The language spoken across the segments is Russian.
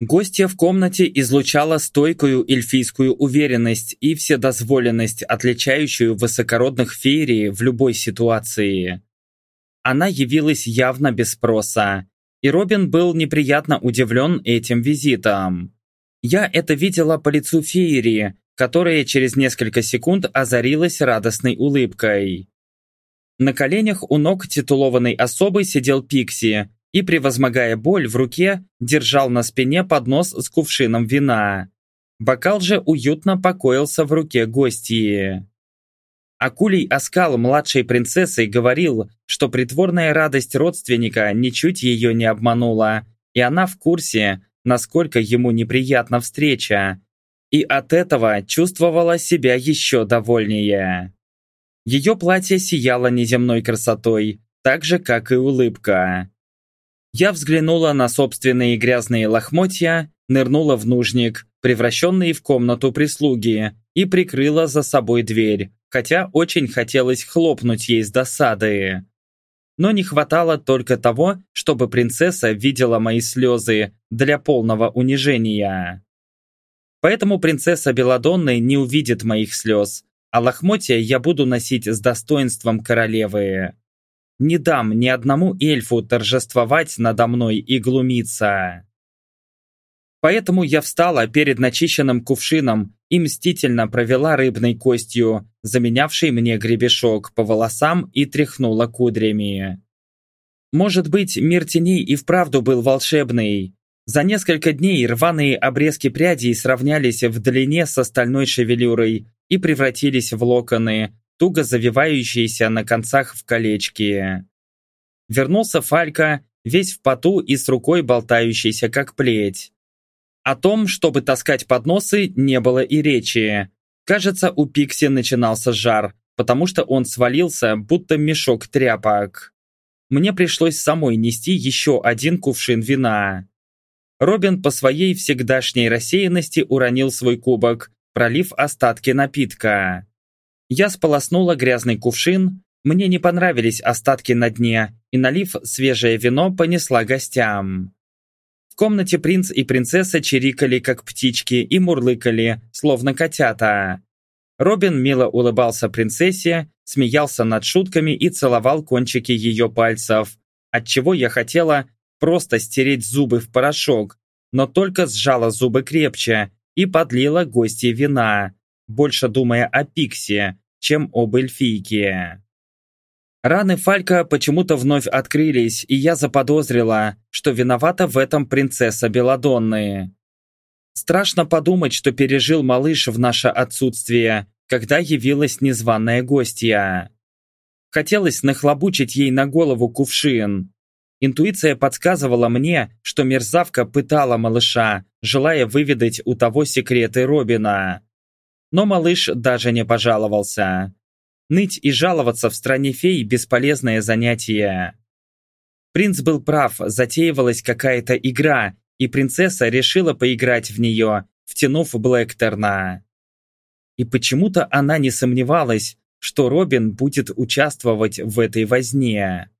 Гостья в комнате излучала стойкую эльфийскую уверенность и вседозволенность, отличающую высокородных феерии в любой ситуации. Она явилась явно без спроса, и Робин был неприятно удивлен этим визитом. Я это видела по лицу феерии, которая через несколько секунд озарилась радостной улыбкой. На коленях у ног титулованной особы сидел Пикси, и, превозмогая боль в руке, держал на спине поднос с кувшином вина. Бокал же уютно покоился в руке гостьи. Акулий оскал младшей принцессой говорил, что притворная радость родственника ничуть ее не обманула, и она в курсе, насколько ему неприятна встреча, и от этого чувствовала себя еще довольнее. Ее платье сияло неземной красотой, так же, как и улыбка. Я взглянула на собственные грязные лохмотья, нырнула в нужник, превращенный в комнату прислуги, и прикрыла за собой дверь, хотя очень хотелось хлопнуть ей с досады. Но не хватало только того, чтобы принцесса видела мои слезы для полного унижения. Поэтому принцесса Беладонны не увидит моих слез, а лохмотья я буду носить с достоинством королевы. Не дам ни одному эльфу торжествовать надо мной и глумиться. Поэтому я встала перед начищенным кувшином и мстительно провела рыбной костью, заменявшей мне гребешок по волосам и тряхнула кудрями. Может быть, мир теней и вправду был волшебный. За несколько дней рваные обрезки прядей сравнялись в длине с остальной шевелюрой и превратились в локоны, туго завивающиеся на концах в колечки. Вернулся Фалька, весь в поту и с рукой болтающейся как плеть. О том, чтобы таскать подносы, не было и речи. Кажется, у Пикси начинался жар, потому что он свалился, будто мешок тряпок. Мне пришлось самой нести еще один кувшин вина. Робин по своей всегдашней рассеянности уронил свой кубок, пролив остатки напитка. Я сполоснула грязный кувшин, мне не понравились остатки на дне, и, налив свежее вино, понесла гостям. В комнате принц и принцесса чирикали, как птички, и мурлыкали, словно котята. Робин мило улыбался принцессе, смеялся над шутками и целовал кончики ее пальцев, отчего я хотела просто стереть зубы в порошок, но только сжала зубы крепче и подлила гости вина, больше думая о Пиксе, чем об эльфийке. Раны Фалька почему-то вновь открылись, и я заподозрила, что виновата в этом принцесса Беладонны. Страшно подумать, что пережил малыш в наше отсутствие, когда явилась незваная гостья. Хотелось нахлобучить ей на голову кувшин. Интуиция подсказывала мне, что мерзавка пытала малыша, желая выведать у того секреты Робина. Но малыш даже не пожаловался. Ныть и жаловаться в стране фей – бесполезное занятие. Принц был прав, затеивалась какая-то игра, и принцесса решила поиграть в нее, втянув Блэктерна. И почему-то она не сомневалась, что Робин будет участвовать в этой возне.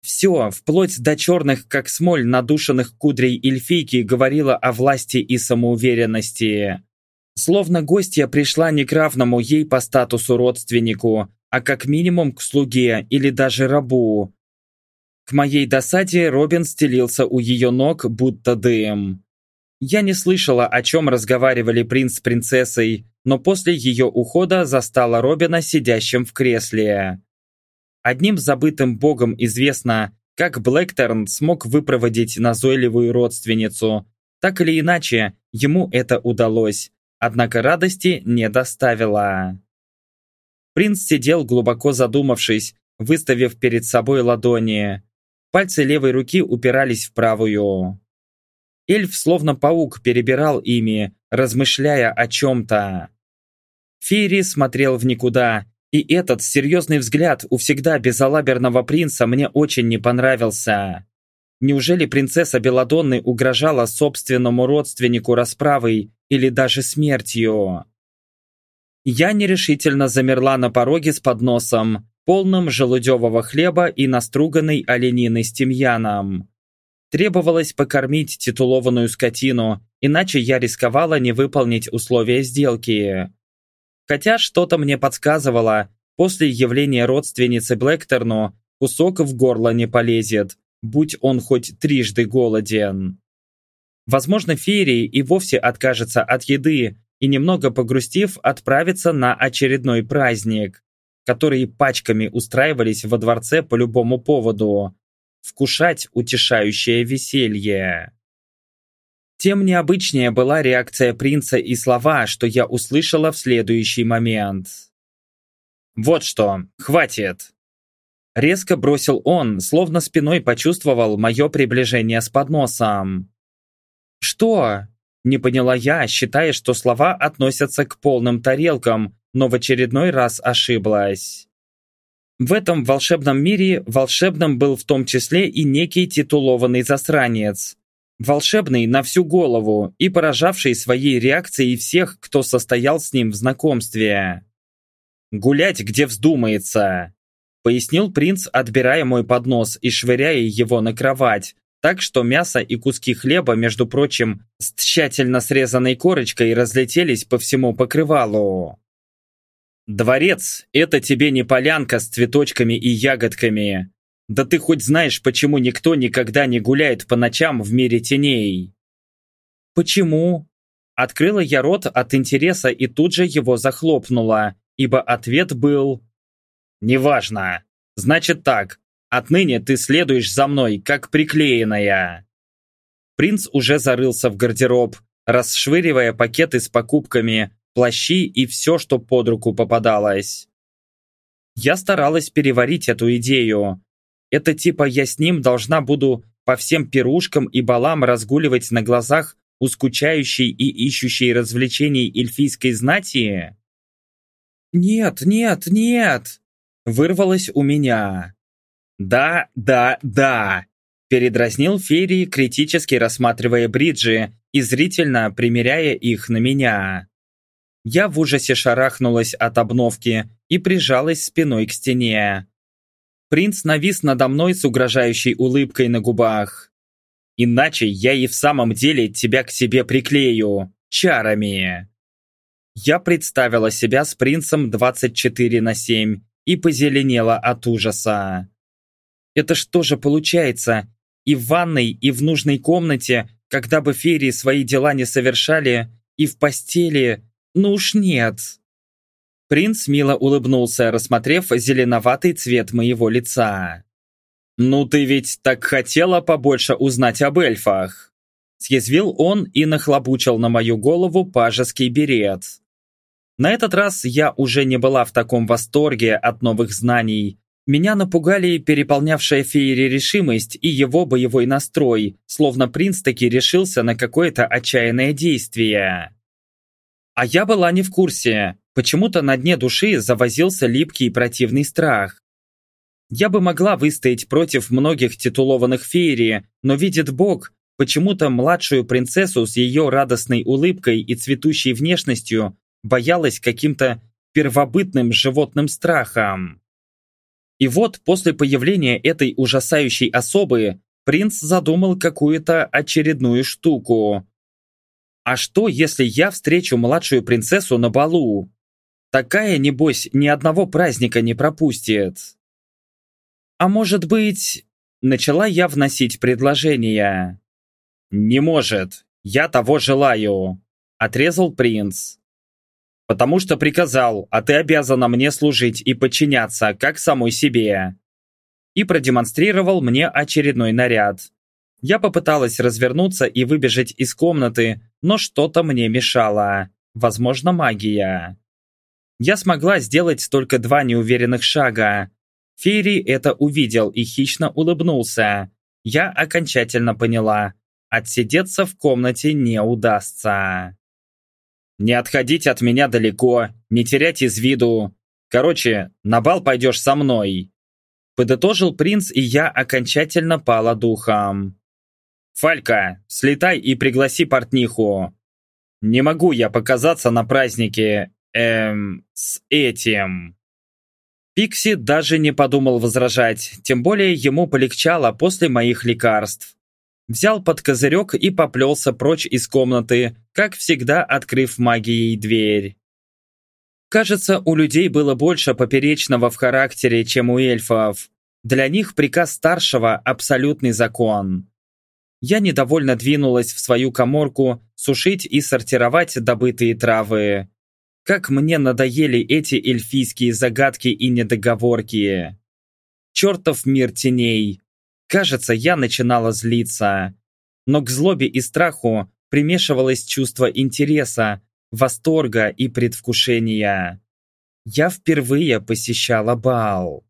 Все, вплоть до черных, как смоль, надушенных кудрей эльфийки, говорило о власти и самоуверенности. Словно гостья пришла не к равному ей по статусу родственнику, а как минимум к слуге или даже рабу. К моей досаде Робин стелился у ее ног, будто дым. Я не слышала, о чем разговаривали принц с принцессой, но после ее ухода застала Робина сидящим в кресле. Одним забытым богом известно, как Блэкторн смог выпроводить назойливую родственницу. Так или иначе, ему это удалось однако радости не доставила. Принц сидел глубоко задумавшись, выставив перед собой ладони. Пальцы левой руки упирались в правую. Эльф, словно паук, перебирал ими, размышляя о чем-то. Фейри смотрел в никуда, и этот серьезный взгляд у всегда безалаберного принца мне очень не понравился. Неужели принцесса Беладонны угрожала собственному родственнику расправой или даже смертью? Я нерешительно замерла на пороге с подносом, полным желудевого хлеба и наструганной оленины с тимьяном. Требовалось покормить титулованную скотину, иначе я рисковала не выполнить условия сделки. Хотя что-то мне подсказывало, после явления родственницы Блэкторну кусок в горло не полезет, будь он хоть трижды голоден. Возможно, Ферий и вовсе откажется от еды и, немного погрустив, отправится на очередной праздник, который пачками устраивались во дворце по любому поводу, вкушать утешающее веселье. Тем необычнее была реакция принца и слова, что я услышала в следующий момент. «Вот что, хватит!» Резко бросил он, словно спиной почувствовал мое приближение с подносом. «Что?» – не поняла я, считая, что слова относятся к полным тарелкам, но в очередной раз ошиблась. В этом волшебном мире волшебным был в том числе и некий титулованный засранец. Волшебный на всю голову и поражавший своей реакцией всех, кто состоял с ним в знакомстве. «Гулять, где вздумается», — пояснил принц, отбирая мой поднос и швыряя его на кровать, так что мясо и куски хлеба, между прочим, с тщательно срезанной корочкой разлетелись по всему покрывалу. Дворец – это тебе не полянка с цветочками и ягодками. Да ты хоть знаешь, почему никто никогда не гуляет по ночам в мире теней? Почему? Открыла я рот от интереса и тут же его захлопнула, ибо ответ был «Неважно. Значит так, отныне ты следуешь за мной, как приклеенная». Принц уже зарылся в гардероб, расшвыривая пакеты с покупками, плащи и все, что под руку попадалось. Я старалась переварить эту идею. Это типа я с ним должна буду по всем пирушкам и балам разгуливать на глазах у скучающей и ищущей развлечений эльфийской знати? «Нет, нет, нет!» Вырвалось у меня. «Да, да, да!» Передразнил Ферри, критически рассматривая бриджи и зрительно примеряя их на меня. Я в ужасе шарахнулась от обновки и прижалась спиной к стене. Принц навис надо мной с угрожающей улыбкой на губах. «Иначе я и в самом деле тебя к себе приклею, чарами!» Я представила себя с принцем 24 на 7 и позеленела от ужаса. Это что же получается? И в ванной, и в нужной комнате, когда бы феи свои дела не совершали, и в постели, ну уж нет. Принц мило улыбнулся, рассмотрев зеленоватый цвет моего лица. «Ну ты ведь так хотела побольше узнать об эльфах!» Съязвил он и нахлобучил на мою голову пажеский берет. На этот раз я уже не была в таком восторге от новых знаний. Меня напугали переполнявшая Феери решимость и его боевой настрой, словно принц таки решился на какое-то отчаянное действие. А я была не в курсе. Почему-то на дне души завозился липкий и противный страх. Я бы могла выстоять против многих титулованных феерии, но видит Бог, почему-то младшую принцессу с ее радостной улыбкой и цветущей внешностью боялась каким-то первобытным животным страхом. И вот после появления этой ужасающей особы принц задумал какую-то очередную штуку. А что, если я встречу младшую принцессу на балу? Такая, небось, ни одного праздника не пропустит. А может быть... Начала я вносить предложение. «Не может. Я того желаю», — отрезал принц. «Потому что приказал, а ты обязана мне служить и подчиняться, как самой себе». И продемонстрировал мне очередной наряд. Я попыталась развернуться и выбежать из комнаты, но что-то мне мешало. Возможно, магия. Я смогла сделать только два неуверенных шага. Фейри это увидел и хищно улыбнулся. Я окончательно поняла. Отсидеться в комнате не удастся. «Не отходить от меня далеко, не терять из виду. Короче, на бал пойдешь со мной», подытожил принц, и я окончательно пала духом. «Фалька, слетай и пригласи портниху. Не могу я показаться на празднике, эм, с этим». Пикси даже не подумал возражать, тем более ему полегчало после моих лекарств. Взял под козырек и поплелся прочь из комнаты, как всегда открыв магией дверь. Кажется, у людей было больше поперечного в характере, чем у эльфов. Для них приказ старшего – абсолютный закон. Я недовольно двинулась в свою коморку сушить и сортировать добытые травы. Как мне надоели эти эльфийские загадки и недоговорки. Чертов мир теней. Кажется, я начинала злиться. Но к злобе и страху примешивалось чувство интереса, восторга и предвкушения. Я впервые посещала бал.